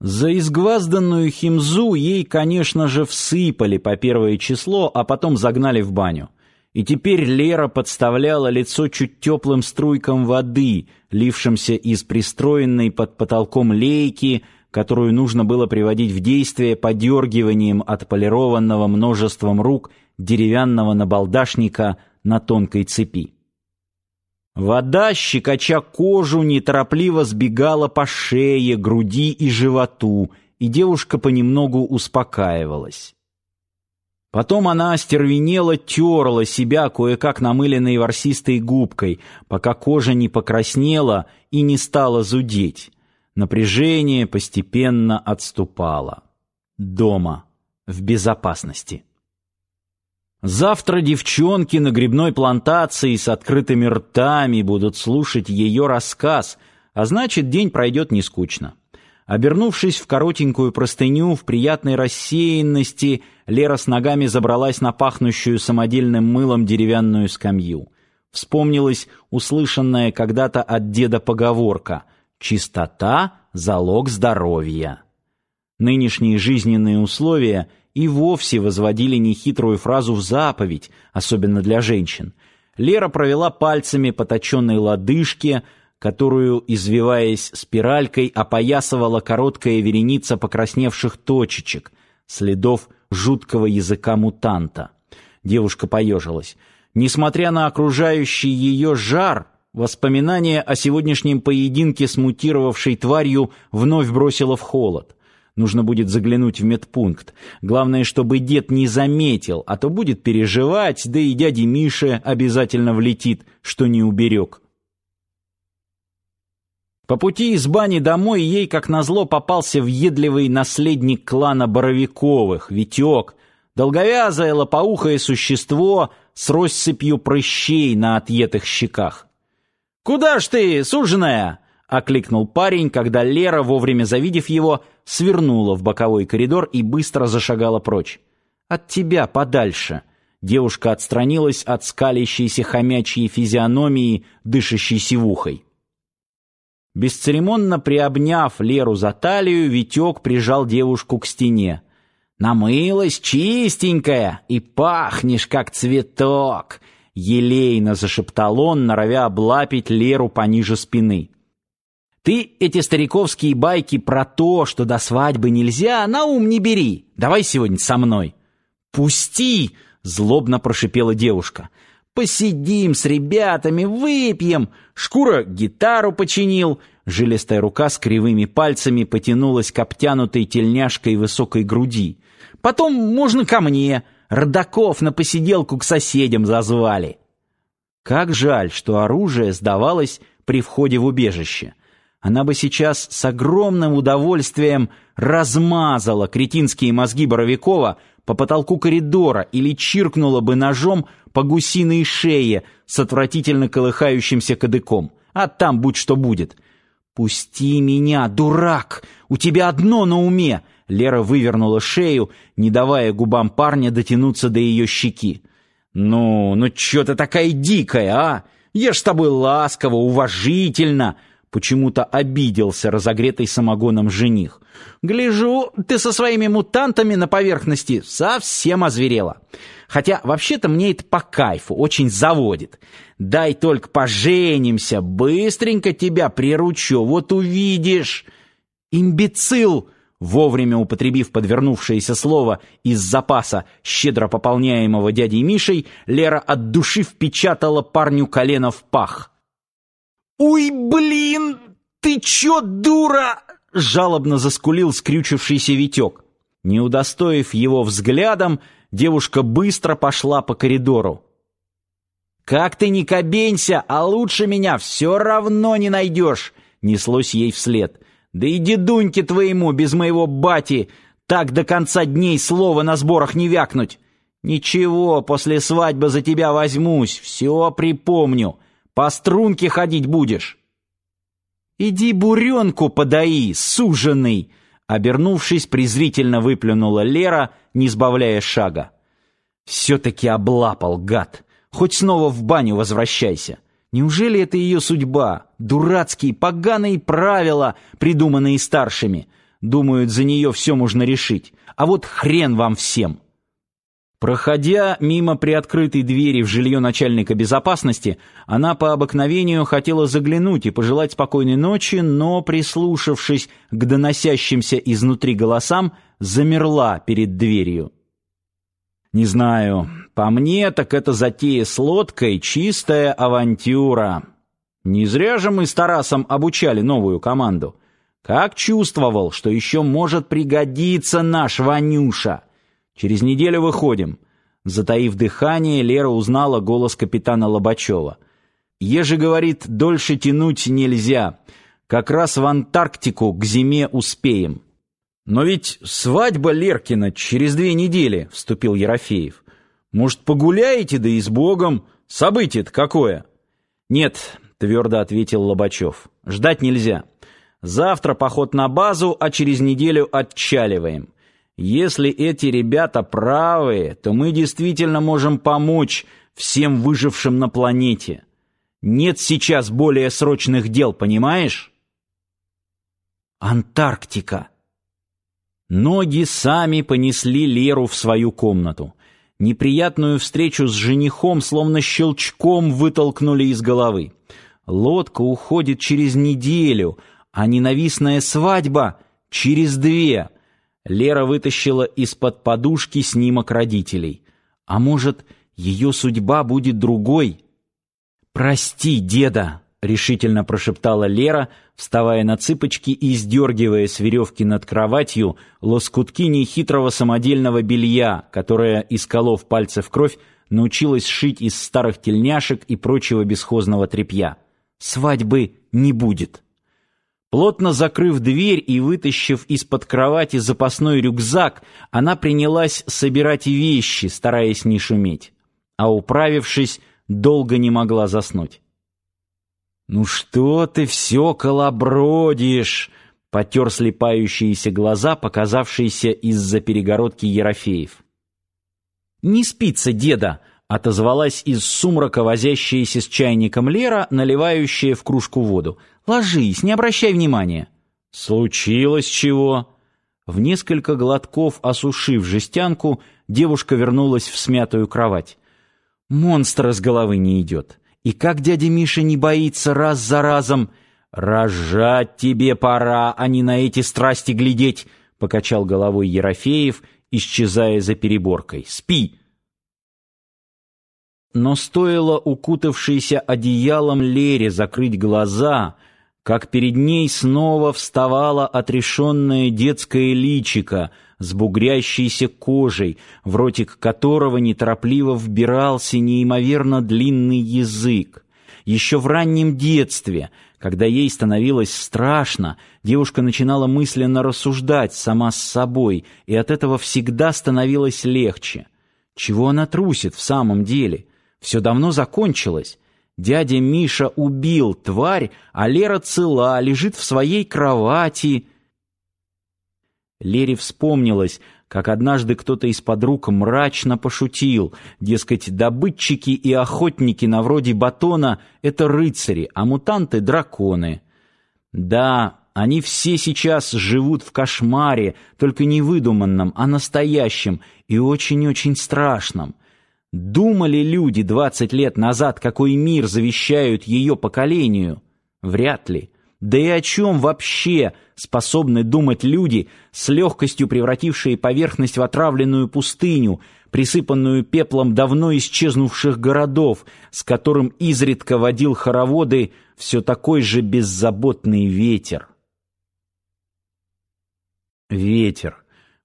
За изгвазданную химзу ей, конечно же, всыпали по первое число, а потом загнали в баню. И теперь Лера подставляла лицо чуть теплым струйкам воды, лившимся из пристроенной под потолком лейки, которую нужно было приводить в действие подергиванием отполированного множеством рук деревянного набалдашника на тонкой цепи. Вода, щекоча кожу, неторопливо сбегала по шее, груди и животу, и девушка понемногу успокаивалась. Потом она остервенело терла себя кое-как намыленной ворсистой губкой, пока кожа не покраснела и не стала зудеть. Напряжение постепенно отступало. Дома, в безопасности. Завтра девчонки на грибной плантации с открытыми ртами будут слушать ее рассказ, а значит, день пройдет нескучно. Обернувшись в коротенькую простыню в приятной рассеянности, Лера с ногами забралась на пахнущую самодельным мылом деревянную скамью. Вспомнилась услышанная когда-то от деда поговорка «Чистота — залог здоровья». Нынешние жизненные условия — и вовсе возводили нехитрую фразу в заповедь, особенно для женщин. Лера провела пальцами по точенной лодыжке, которую, извиваясь спиралькой, опоясывала короткая вереница покрасневших точечек, следов жуткого языка мутанта. Девушка поежилась. Несмотря на окружающий ее жар, воспоминание о сегодняшнем поединке с мутировавшей тварью вновь бросило в холод. Нужно будет заглянуть в медпункт. Главное, чтобы дед не заметил, а то будет переживать, да и дяде Мише обязательно влетит, что не уберег. По пути из бани домой ей, как назло, попался въедливый наследник клана Боровиковых, Витек, долговязое лопоухое существо с россыпью прыщей на отъетых щеках. «Куда ж ты, суженая?» — окликнул парень, когда Лера, вовремя завидев его, свернула в боковой коридор и быстро зашагала прочь. «От тебя подальше!» Девушка отстранилась от скалящейся хомячьей физиономии, дышащей сивухой. Бесцеремонно приобняв Леру за талию, Витек прижал девушку к стене. «Намылась чистенькая и пахнешь, как цветок!» Елейно зашептал он, норовя облапить Леру пониже спины. Ты эти стариковские байки про то, что до свадьбы нельзя, на ум не бери. Давай сегодня со мной. Пусти, злобно прошипела девушка. Посидим с ребятами, выпьем. Шкура гитару починил. Жилистая рука с кривыми пальцами потянулась к обтянутой тельняшкой высокой груди. Потом можно ко мне. Родаков на посиделку к соседям зазвали. Как жаль, что оружие сдавалось при входе в убежище она бы сейчас с огромным удовольствием размазала кретинские мозги Боровикова по потолку коридора или чиркнула бы ножом по гусиной шее с отвратительно колыхающимся кадыком. А там будь что будет. «Пусти меня, дурак! У тебя одно на уме!» Лера вывернула шею, не давая губам парня дотянуться до ее щеки. «Ну, ну чё ты такая дикая, а? Я ж с тобой ласково, уважительно!» Почему-то обиделся разогретый самогоном жених. «Гляжу, ты со своими мутантами на поверхности совсем озверела. Хотя вообще-то мне это по кайфу, очень заводит. Дай только поженимся, быстренько тебя приручу, вот увидишь». «Имбецил!» Вовремя употребив подвернувшееся слово из запаса, щедро пополняемого дядей Мишей, Лера от души впечатала парню колено в пах. «Уй, блин! Ты чё, дура?» — жалобно заскулил скрючившийся Витек. Не удостоив его взглядом, девушка быстро пошла по коридору. «Как ты не кабенься, а лучше меня все равно не найдешь!» — неслось ей вслед. «Да и дедуньке твоему без моего бати так до конца дней слова на сборах не вякнуть! Ничего, после свадьбы за тебя возьмусь, все припомню!» По струнке ходить будешь. Иди буренку подаи, суженый, обернувшись, презрительно выплюнула Лера, не сбавляя шага. Все-таки облапал, гад. Хоть снова в баню возвращайся. Неужели это ее судьба? Дурацкие, поганые правила, придуманные старшими. думают, за нее все можно решить. А вот хрен вам всем. Проходя мимо приоткрытой двери в жилье начальника безопасности, она по обыкновению хотела заглянуть и пожелать спокойной ночи, но, прислушавшись к доносящимся изнутри голосам, замерла перед дверью. Не знаю, по мне так это затея с лодкой чистая авантюра. Не зря же мы с Тарасом обучали новую команду. Как чувствовал, что еще может пригодиться наш Ванюша. Через неделю выходим. Затаив дыхание, Лера узнала голос капитана Лобачева. Еже говорит, дольше тянуть нельзя. Как раз в Антарктику к зиме успеем. Но ведь свадьба Леркина через две недели, вступил Ерофеев. Может, погуляете, да и с Богом? Событие-то какое? Нет, твердо ответил Лобачев. Ждать нельзя. Завтра поход на базу, а через неделю отчаливаем. Если эти ребята правы, то мы действительно можем помочь всем выжившим на планете. Нет сейчас более срочных дел, понимаешь? Антарктика. Ноги сами понесли Леру в свою комнату. Неприятную встречу с женихом словно щелчком вытолкнули из головы. Лодка уходит через неделю, а ненавистная свадьба через две. Лера вытащила из-под подушки снимок родителей. А может, ее судьба будет другой? «Прости, деда!» — решительно прошептала Лера, вставая на цыпочки и сдергивая с веревки над кроватью лоскутки нехитрого самодельного белья, которое, исколов пальцы в кровь, научилась шить из старых тельняшек и прочего бесхозного тряпья. «Свадьбы не будет!» Плотно закрыв дверь и вытащив из-под кровати запасной рюкзак, она принялась собирать вещи, стараясь не шуметь. А управившись, долго не могла заснуть. «Ну что ты все колобродишь?» — потер слепающиеся глаза, показавшиеся из-за перегородки Ерофеев. «Не спится, деда!» — отозвалась из сумрака возящаяся с чайником Лера, наливающая в кружку воду. «Ложись, не обращай внимания». «Случилось чего?» В несколько глотков осушив жестянку, девушка вернулась в смятую кровать. «Монстр с головы не идет. И как дядя Миша не боится раз за разом...» «Рожать тебе пора, а не на эти страсти глядеть!» — покачал головой Ерофеев, исчезая за переборкой. «Спи!» Но стоило укутавшейся одеялом Лере закрыть глаза, как перед ней снова вставало отрешенное детское личико с бугрящейся кожей, в ротик которого неторопливо вбирался неимоверно длинный язык. Еще в раннем детстве, когда ей становилось страшно, девушка начинала мысленно рассуждать сама с собой, и от этого всегда становилось легче. Чего она трусит в самом деле? Все давно закончилось. Дядя Миша убил тварь, а Лера цела, лежит в своей кровати. Лере вспомнилось, как однажды кто-то из подруг мрачно пошутил, дескать, добытчики и охотники на вроде Батона — это рыцари, а мутанты — драконы. Да, они все сейчас живут в кошмаре, только не выдуманном, а настоящем и очень-очень страшном. Думали люди двадцать лет назад, какой мир завещают ее поколению? Вряд ли. Да и о чем вообще способны думать люди, с легкостью превратившие поверхность в отравленную пустыню, присыпанную пеплом давно исчезнувших городов, с которым изредка водил хороводы все такой же беззаботный ветер? Ветер.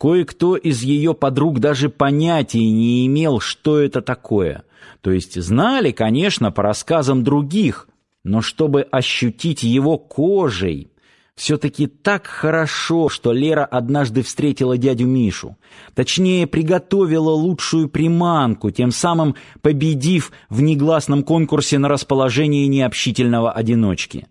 Кое-кто из ее подруг даже понятия не имел, что это такое. То есть знали, конечно, по рассказам других, но чтобы ощутить его кожей... Все-таки так хорошо, что Лера однажды встретила дядю Мишу. Точнее, приготовила лучшую приманку, тем самым победив в негласном конкурсе на расположение необщительного одиночки.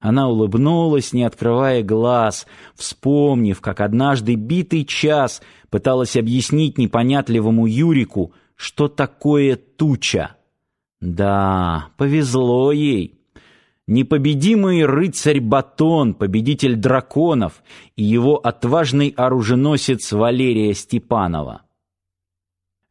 Она улыбнулась, не открывая глаз, вспомнив, как однажды битый час пыталась объяснить непонятливому Юрику, что такое туча. Да, повезло ей. непобедимый рыцарь Батон, победитель драконов и его отважный оруженосец Валерия Степанова.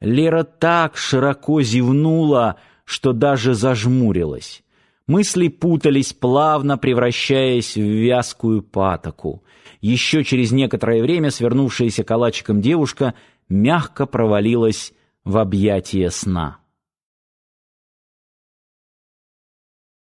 Лера так широко зевнула, что даже зажмурилась. Мысли путались, плавно превращаясь в вязкую патоку. Еще через некоторое время свернувшаяся калачиком девушка мягко провалилась в объятия сна.